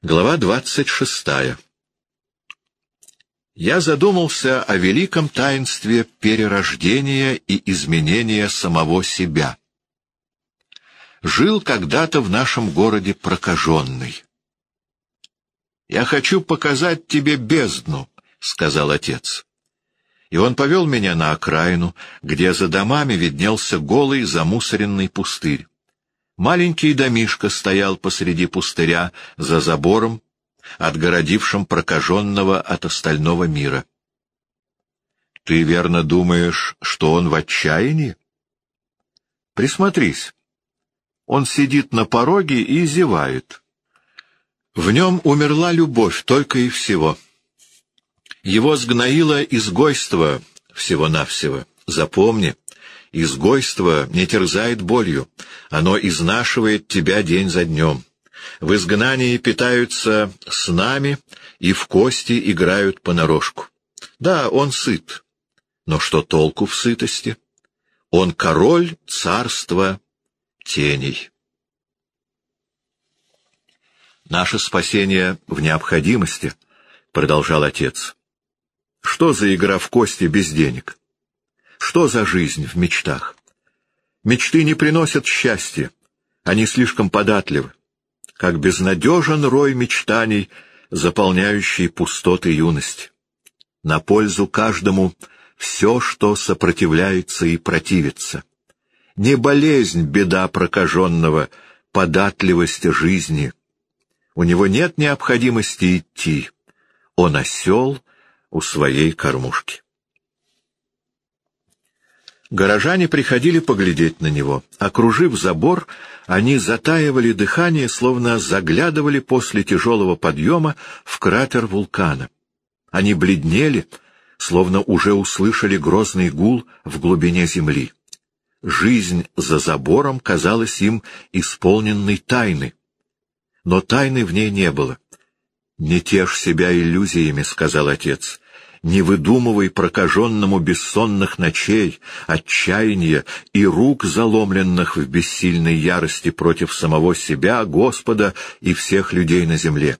Глава двадцать шестая. Я задумался о великом таинстве перерождения и изменения самого себя. Жил когда-то в нашем городе прокаженный. «Я хочу показать тебе бездну», — сказал отец. И он повел меня на окраину, где за домами виднелся голый замусоренный пустырь. Маленький домишко стоял посреди пустыря за забором, отгородившим прокаженного от остального мира. Ты верно думаешь, что он в отчаянии? Присмотрись. Он сидит на пороге и зевает. В нем умерла любовь только и всего. Его сгноило изгойство всего-навсего. Запомни, Изгойство не терзает болью, оно изнашивает тебя день за днем. В изгнании питаются с нами и в кости играют понарошку. Да, он сыт, но что толку в сытости? Он король царства теней. Наше спасение в необходимости, — продолжал отец. Что за игра в кости без денег? Что за жизнь в мечтах? Мечты не приносят счастья, они слишком податливы. Как безнадежен рой мечтаний, заполняющий пустоты юности. На пользу каждому все, что сопротивляется и противится. Не болезнь беда прокаженного, податливость жизни. У него нет необходимости идти. Он осел у своей кормушки. Горожане приходили поглядеть на него. Окружив забор, они затаивали дыхание, словно заглядывали после тяжелого подъема в кратер вулкана. Они бледнели, словно уже услышали грозный гул в глубине земли. Жизнь за забором казалась им исполненной тайны. Но тайны в ней не было. «Не тешь себя иллюзиями», — сказал отец не выдумывай прокаженному бессонных ночей, отчаяния и рук, заломленных в бессильной ярости против самого себя, Господа и всех людей на земле.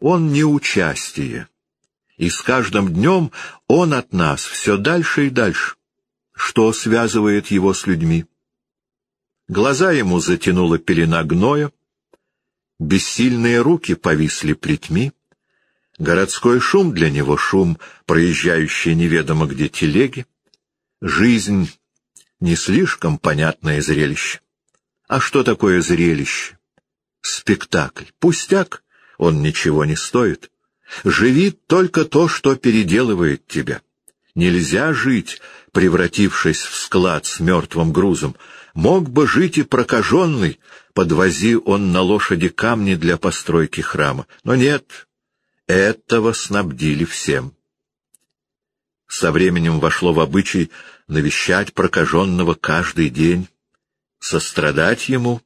Он не участие. И с каждым днем он от нас все дальше и дальше. Что связывает его с людьми? Глаза ему затянула пелена гноя, бессильные руки повисли плетьми, Городской шум для него — шум, проезжающий неведомо где телеги. Жизнь — не слишком понятное зрелище. А что такое зрелище? Спектакль. Пустяк, он ничего не стоит. Живи только то, что переделывает тебя. Нельзя жить, превратившись в склад с мертвым грузом. Мог бы жить и прокаженный, подвози он на лошади камни для постройки храма. Но нет, этого снабдили всем. Со временем вошло в обычай навещать прокаженного каждый день, сострадать ему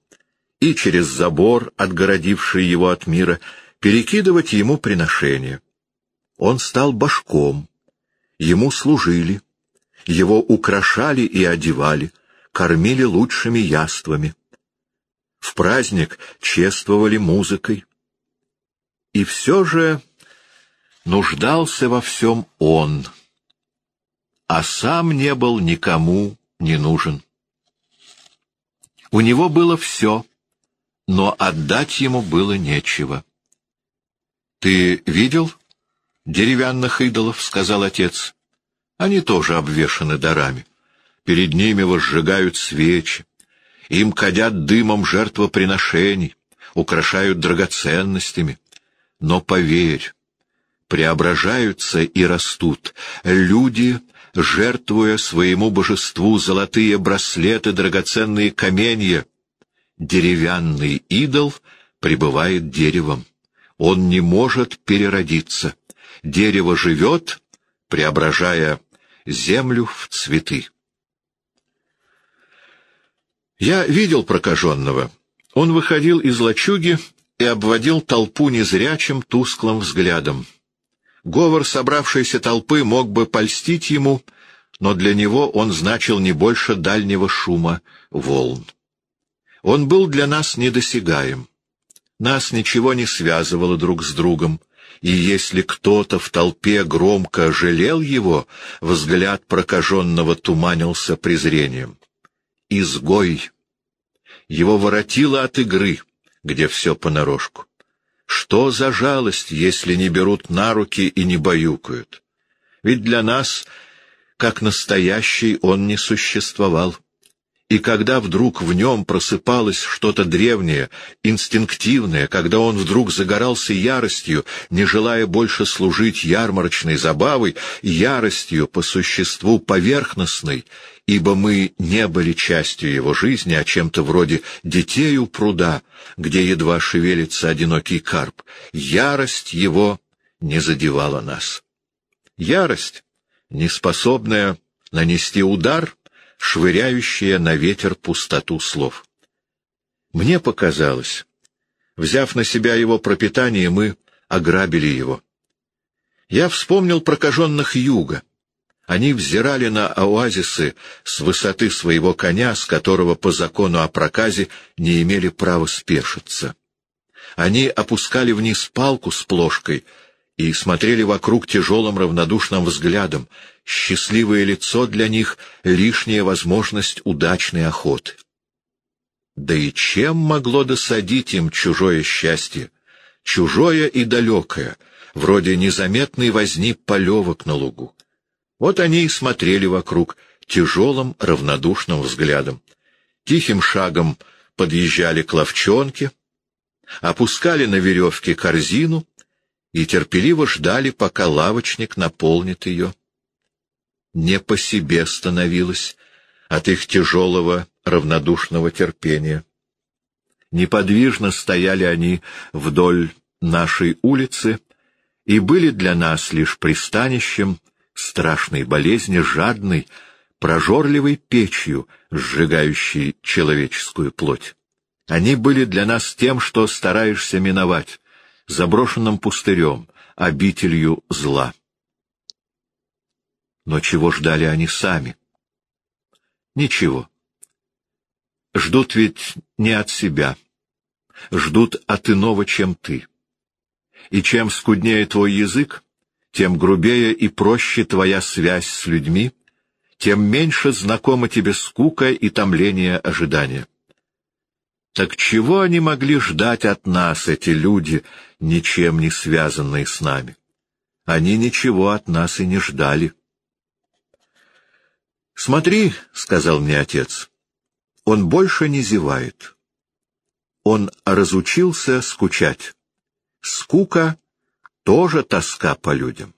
и через забор, отгородивший его от мира, перекидывать ему приношения. Он стал башком, ему служили, его украшали и одевали, кормили лучшими яствами. В праздник чествовали музыкой. И все же нуждался во всем он, а сам не был никому не нужен. У него было все, но отдать ему было нечего. — Ты видел деревянных идолов? — сказал отец. — Они тоже обвешаны дарами. Перед ними возжигают свечи, им кадят дымом жертвоприношений, украшают драгоценностями. Но поверь, преображаются и растут. Люди, жертвуя своему божеству золотые браслеты, драгоценные каменья. Деревянный идол пребывает деревом. Он не может переродиться. Дерево живет, преображая землю в цветы. Я видел прокаженного. Он выходил из лачуги и обводил толпу незрячим тусклым взглядом. Говор собравшейся толпы мог бы польстить ему, но для него он значил не больше дальнего шума волн. Он был для нас недосягаем. Нас ничего не связывало друг с другом, и если кто-то в толпе громко жалел его, взгляд прокаженного туманился презрением. Изгой! Его воротило от игры, где все понарошку. Что за жалость, если не берут на руки и не баюкают? Ведь для нас, как настоящий, он не существовал и когда вдруг в нем просыпалось что-то древнее, инстинктивное, когда он вдруг загорался яростью, не желая больше служить ярмарочной забавой, яростью по существу поверхностной, ибо мы не были частью его жизни, а чем-то вроде детей у пруда, где едва шевелится одинокий карп, ярость его не задевала нас. Ярость, неспособная нанести удар — швыряющая на ветер пустоту слов. Мне показалось, взяв на себя его пропитание, мы ограбили его. Я вспомнил прокаженных юга. Они взирали на оазисы с высоты своего коня, с которого по закону о проказе не имели права спешиться. Они опускали вниз палку с плошкой и смотрели вокруг тяжелым равнодушным взглядом, счастливое лицо для них — лишняя возможность удачной охоты. Да и чем могло досадить им чужое счастье? Чужое и далекое, вроде незаметной возни полевок на лугу. Вот они и смотрели вокруг тяжелым равнодушным взглядом. Тихим шагом подъезжали к ловчонке, опускали на веревке корзину и терпеливо ждали, пока лавочник наполнит ее не по себе становилось от их тяжелого равнодушного терпения. Неподвижно стояли они вдоль нашей улицы и были для нас лишь пристанищем страшной болезни, жадной, прожорливой печью, сжигающей человеческую плоть. Они были для нас тем, что стараешься миновать, заброшенным пустырем, обителью зла. Но чего ждали они сами? Ничего. Ждут ведь не от себя. Ждут от иного, чем ты. И чем скуднее твой язык, тем грубее и проще твоя связь с людьми, тем меньше знакома тебе скука и томление ожидания. Так чего они могли ждать от нас, эти люди, ничем не связанные с нами? Они ничего от нас и не ждали. «Смотри», — сказал мне отец, — «он больше не зевает. Он разучился скучать. Скука — тоже тоска по людям».